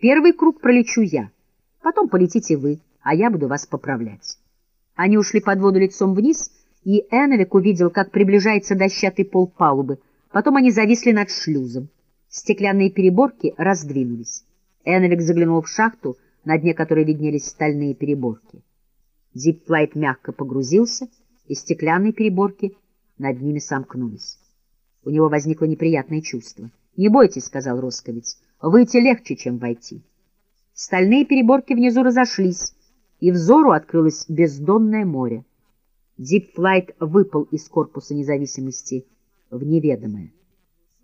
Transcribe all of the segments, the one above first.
Первый круг пролечу я, потом полетите вы, а я буду вас поправлять. Они ушли под воду лицом вниз, и Эновик увидел, как приближается дощатый пол палубы. Потом они зависли над шлюзом. Стеклянные переборки раздвинулись. Эновик заглянул в шахту, на дне которой виднелись стальные переборки. Дипфлайт мягко погрузился, и стеклянные переборки над ними сомкнулись. У него возникло неприятное чувство. «Не бойтесь», — сказал Роскович, — «выйти легче, чем войти». Стальные переборки внизу разошлись, и взору открылось бездонное море. Дипфлайт выпал из корпуса независимости в неведомое.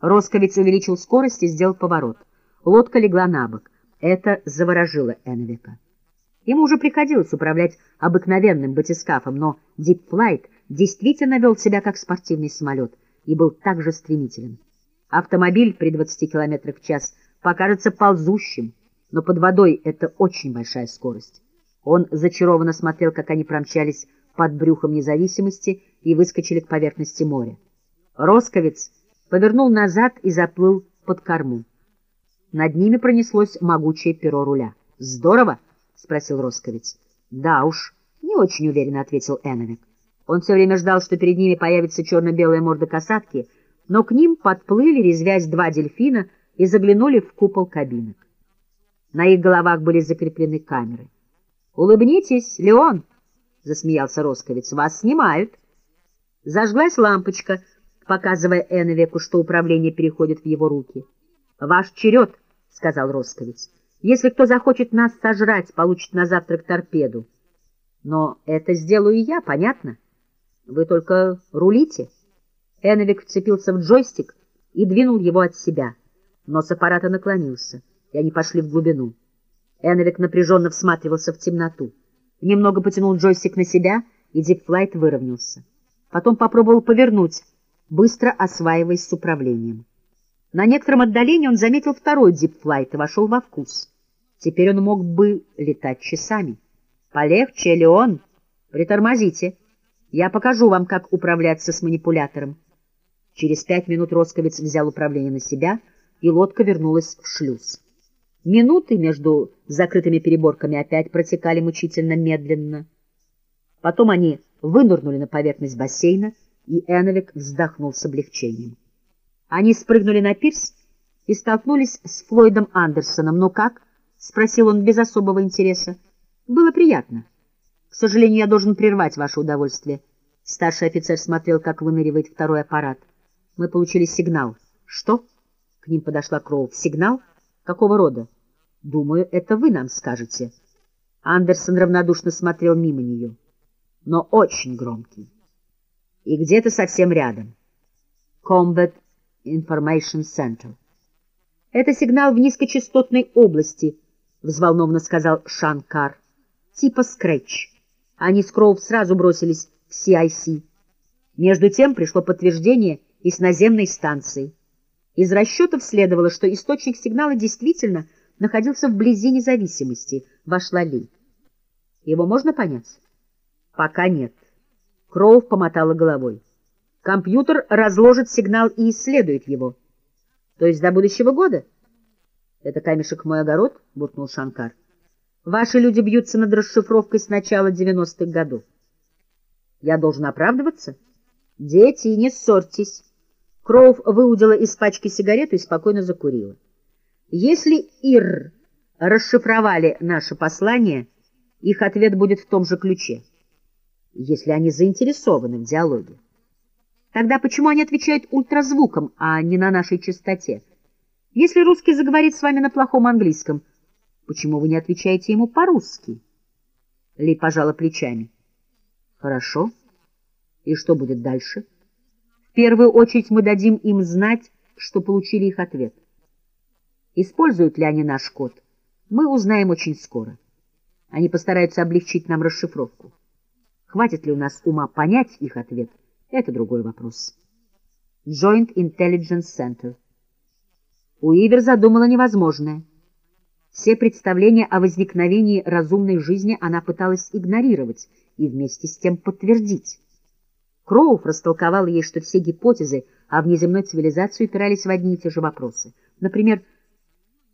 Роскович увеличил скорость и сделал поворот. Лодка легла на бок. Это заворожило Эневека. Ему уже приходилось управлять обыкновенным батискафом, но Дипфлайт действительно вел себя как спортивный самолет и был также стремителен. Автомобиль при 20 км в час покажется ползущим, но под водой это очень большая скорость. Он зачарованно смотрел, как они промчались под брюхом независимости и выскочили к поверхности моря. Росковец повернул назад и заплыл под корму. Над ними пронеслось могучее перо руля. «Здорово!» — спросил Росковец. «Да уж, не очень уверенно», — ответил Эновик. Он все время ждал, что перед ними появится черно-белая морда касатки, но к ним подплыли, резвясь два дельфина, и заглянули в купол кабинок. На их головах были закреплены камеры. «Улыбнитесь, Леон!» — засмеялся Росковец. «Вас снимают!» Зажглась лампочка, показывая Эновеку, что управление переходит в его руки. «Ваш черед!» — сказал Росковец. «Если кто захочет нас сожрать, получит на завтрак торпеду. Но это сделаю я, понятно? Вы только рулите». Эновик вцепился в джойстик и двинул его от себя. Нос аппарата наклонился, и они пошли в глубину. Эновик напряженно всматривался в темноту. Немного потянул джойстик на себя, и Дипфлайт выровнялся. Потом попробовал повернуть, быстро осваиваясь с управлением. На некотором отдалении он заметил второй Дипфлайт и вошел во вкус. Теперь он мог бы летать часами. «Полегче, Леон! Притормозите! Я покажу вам, как управляться с манипулятором». Через пять минут Росковец взял управление на себя, и лодка вернулась в шлюз. Минуты между закрытыми переборками опять протекали мучительно медленно. Потом они вынырнули на поверхность бассейна, и Эновик вздохнул с облегчением. Они спрыгнули на пирс и столкнулись с Флойдом Андерсоном. «Ну как?» — спросил он без особого интереса. «Было приятно. К сожалению, я должен прервать ваше удовольствие». Старший офицер смотрел, как выныривает второй аппарат. «Мы получили сигнал». «Что?» — к ним подошла Кроув. «Сигнал? Какого рода?» Думаю, это вы нам скажете. Андерсон равнодушно смотрел мимо нее, но очень громкий. И где-то совсем рядом. Combat Information Center. Это сигнал в низкочастотной области, взволнованно сказал Шанкар. Типа Scratch. Они с Кроув сразу бросились в CIC. Между тем пришло подтверждение из наземной станции. Из расчетов следовало, что источник сигнала действительно находился вблизи независимости, вошла Ли. Его можно понять? Пока нет. Кроув помотала головой. Компьютер разложит сигнал и исследует его. То есть до будущего года? Это камешек мой огород, буркнул Шанкар. Ваши люди бьются над расшифровкой с начала 90-х годов. Я должен оправдываться? Дети, не ссорьтесь. Кроув выудила из пачки сигарету и спокойно закурила. Если ИР расшифровали наше послание, их ответ будет в том же ключе, если они заинтересованы в диалоге. Тогда почему они отвечают ультразвуком, а не на нашей частоте? Если русский заговорит с вами на плохом английском, почему вы не отвечаете ему по-русски? Ли пожала плечами. Хорошо. И что будет дальше? Первую очередь мы дадим им знать, что получили их ответ. Используют ли они наш код, мы узнаем очень скоро. Они постараются облегчить нам расшифровку. Хватит ли у нас ума понять их ответ, это другой вопрос. Joint Intelligence Center. Уивер задумала невозможное. Все представления о возникновении разумной жизни она пыталась игнорировать и вместе с тем подтвердить. Кроуф растолковал ей, что все гипотезы о внеземной цивилизации упирались в одни и те же вопросы. Например,